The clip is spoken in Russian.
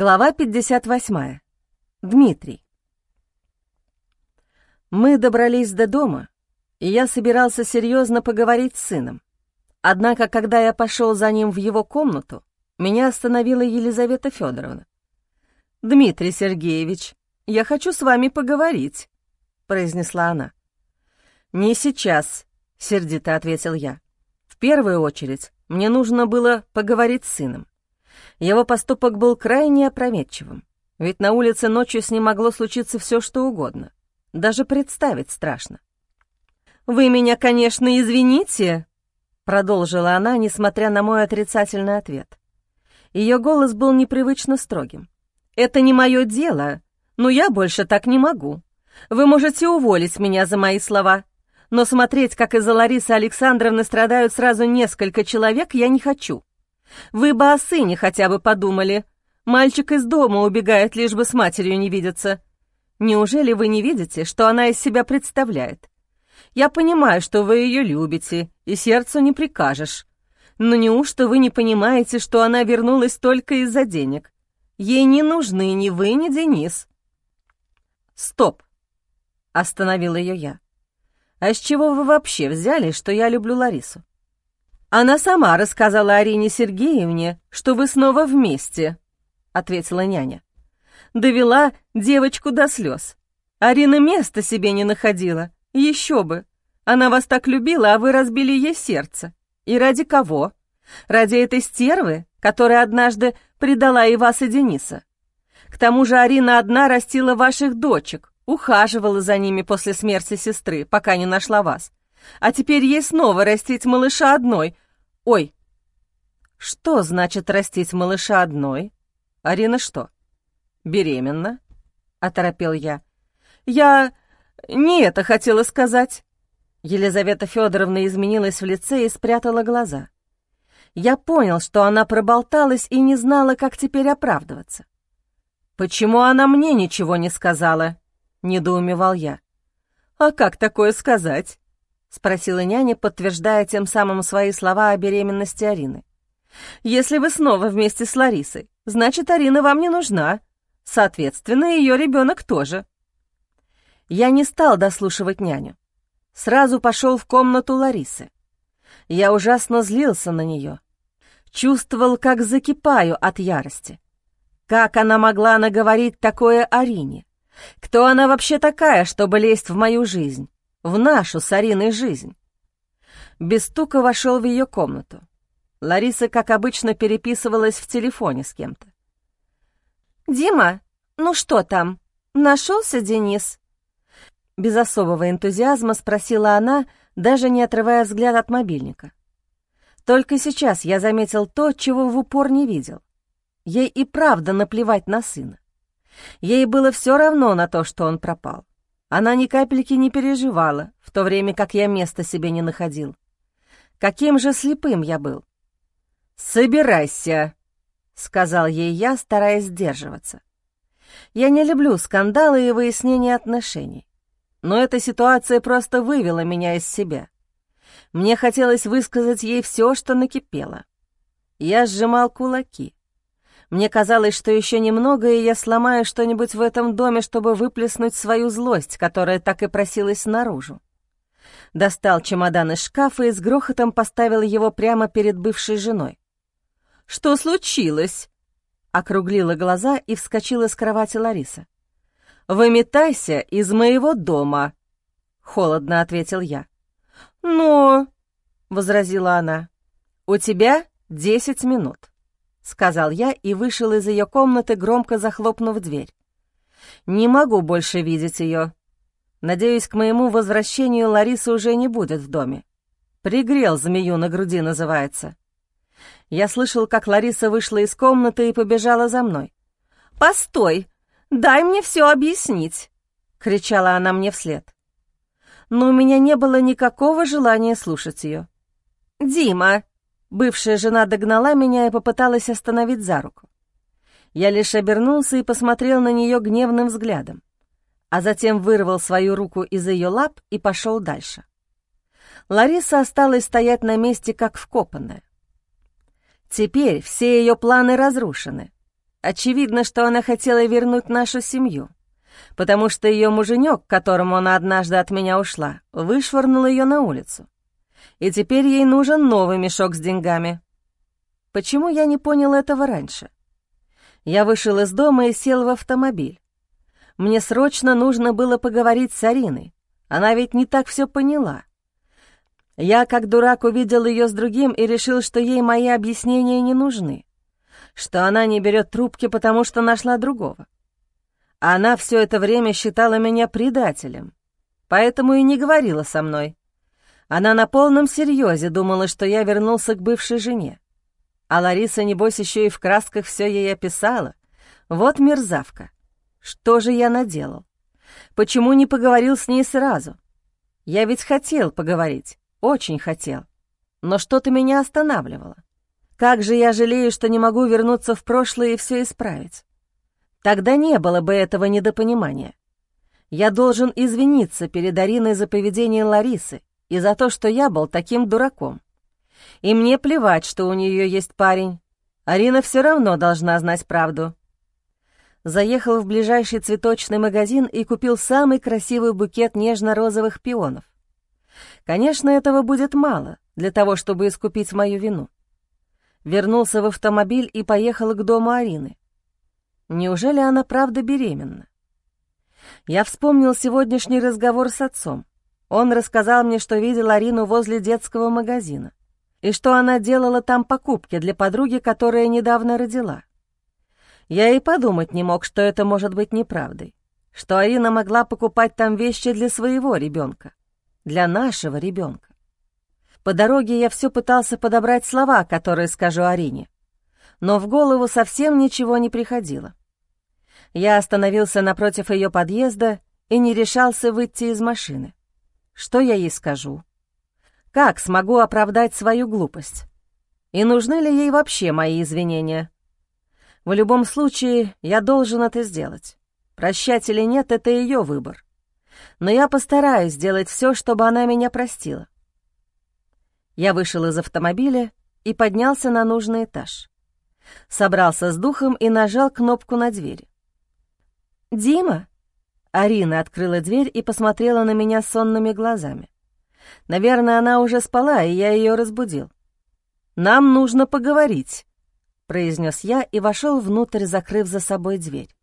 Глава 58. Дмитрий. Мы добрались до дома, и я собирался серьезно поговорить с сыном. Однако, когда я пошел за ним в его комнату, меня остановила Елизавета Федоровна. «Дмитрий Сергеевич, я хочу с вами поговорить», — произнесла она. «Не сейчас», — сердито ответил я. «В первую очередь мне нужно было поговорить с сыном. Его поступок был крайне опрометчивым, ведь на улице ночью с ним могло случиться все, что угодно. Даже представить страшно. «Вы меня, конечно, извините», — продолжила она, несмотря на мой отрицательный ответ. Ее голос был непривычно строгим. «Это не мое дело, но я больше так не могу. Вы можете уволить меня за мои слова, но смотреть, как из-за Ларисы Александровны страдают сразу несколько человек, я не хочу. Вы бы о сыне хотя бы подумали. Мальчик из дома убегает, лишь бы с матерью не видеться. Неужели вы не видите, что она из себя представляет? Я понимаю, что вы ее любите, и сердцу не прикажешь. Но неужто вы не понимаете, что она вернулась только из-за денег? Ей не нужны ни вы, ни Денис. Стоп! Остановил ее я. А с чего вы вообще взяли, что я люблю Ларису? «Она сама рассказала Арине Сергеевне, что вы снова вместе», — ответила няня. «Довела девочку до слез. Арина места себе не находила. Еще бы. Она вас так любила, а вы разбили ей сердце. И ради кого? Ради этой стервы, которая однажды предала и вас, и Дениса. К тому же Арина одна растила ваших дочек, ухаживала за ними после смерти сестры, пока не нашла вас. А теперь ей снова растить малыша одной. Ой, что значит растить малыша одной? Арина что, беременна? Оторопел я. Я не это хотела сказать. Елизавета Федоровна изменилась в лице и спрятала глаза. Я понял, что она проболталась и не знала, как теперь оправдываться. «Почему она мне ничего не сказала?» — недоумевал я. «А как такое сказать?» — спросила няня, подтверждая тем самым свои слова о беременности Арины. «Если вы снова вместе с Ларисой, значит, Арина вам не нужна. Соответственно, ее ребенок тоже». Я не стал дослушивать няню. Сразу пошел в комнату Ларисы. Я ужасно злился на нее. Чувствовал, как закипаю от ярости. Как она могла наговорить такое Арине? Кто она вообще такая, чтобы лезть в мою жизнь? В нашу с Ариной жизнь. Без стука вошел в ее комнату. Лариса, как обычно, переписывалась в телефоне с кем-то. «Дима, ну что там? Нашелся Денис?» Без особого энтузиазма спросила она, даже не отрывая взгляд от мобильника. Только сейчас я заметил то, чего в упор не видел. Ей и правда наплевать на сына. Ей было все равно на то, что он пропал. Она ни капельки не переживала, в то время как я места себе не находил. Каким же слепым я был. «Собирайся», — сказал ей я, стараясь сдерживаться. Я не люблю скандалы и выяснения отношений. Но эта ситуация просто вывела меня из себя. Мне хотелось высказать ей все, что накипело. Я сжимал кулаки. Мне казалось, что еще немного, и я сломаю что-нибудь в этом доме, чтобы выплеснуть свою злость, которая так и просилась наружу. Достал чемодан из шкафа и с грохотом поставил его прямо перед бывшей женой. «Что случилось?» — округлила глаза и вскочила с кровати Лариса. «Выметайся из моего дома», — холодно ответил я. «Но...» — возразила она. «У тебя десять минут» сказал я и вышел из ее комнаты, громко захлопнув дверь. «Не могу больше видеть ее. Надеюсь, к моему возвращению Лариса уже не будет в доме. Пригрел змею на груди, называется». Я слышал, как Лариса вышла из комнаты и побежала за мной. «Постой! Дай мне все объяснить!» — кричала она мне вслед. Но у меня не было никакого желания слушать ее. «Дима, Бывшая жена догнала меня и попыталась остановить за руку. Я лишь обернулся и посмотрел на нее гневным взглядом, а затем вырвал свою руку из ее лап и пошел дальше. Лариса осталась стоять на месте, как вкопанная. Теперь все ее планы разрушены, Очевидно, что она хотела вернуть нашу семью, потому что ее муженек, к которому она однажды от меня ушла, вышвырнул ее на улицу. И теперь ей нужен новый мешок с деньгами. Почему я не понял этого раньше? Я вышел из дома и сел в автомобиль. Мне срочно нужно было поговорить с Ариной. Она ведь не так все поняла. Я, как дурак, увидел ее с другим и решил, что ей мои объяснения не нужны, что она не берет трубки, потому что нашла другого. Она все это время считала меня предателем, поэтому и не говорила со мной. Она на полном серьезе думала, что я вернулся к бывшей жене. А Лариса, небось, еще и в красках все ей описала. Вот мерзавка. Что же я наделал? Почему не поговорил с ней сразу? Я ведь хотел поговорить, очень хотел. Но что-то меня останавливало. Как же я жалею, что не могу вернуться в прошлое и все исправить. Тогда не было бы этого недопонимания. Я должен извиниться перед Ариной за поведение Ларисы и за то, что я был таким дураком. И мне плевать, что у нее есть парень. Арина все равно должна знать правду заехал в ближайший цветочный магазин и купил самый красивый букет нежно-розовых пионов. Конечно, этого будет мало для того, чтобы искупить мою вину. Вернулся в автомобиль и поехал к дому Арины. Неужели она правда беременна? Я вспомнил сегодняшний разговор с отцом. Он рассказал мне, что видел Арину возле детского магазина и что она делала там покупки для подруги, которая недавно родила. Я и подумать не мог, что это может быть неправдой, что Арина могла покупать там вещи для своего ребенка, для нашего ребенка. По дороге я все пытался подобрать слова, которые скажу Арине, но в голову совсем ничего не приходило. Я остановился напротив ее подъезда и не решался выйти из машины. Что я ей скажу? Как смогу оправдать свою глупость? И нужны ли ей вообще мои извинения? В любом случае, я должен это сделать. Прощать или нет — это ее выбор. Но я постараюсь сделать все, чтобы она меня простила. Я вышел из автомобиля и поднялся на нужный этаж. Собрался с духом и нажал кнопку на двери. «Дима?» Арина открыла дверь и посмотрела на меня сонными глазами. Наверное, она уже спала, и я ее разбудил. «Нам нужно поговорить», произнес я и вошел внутрь, закрыв за собой дверь.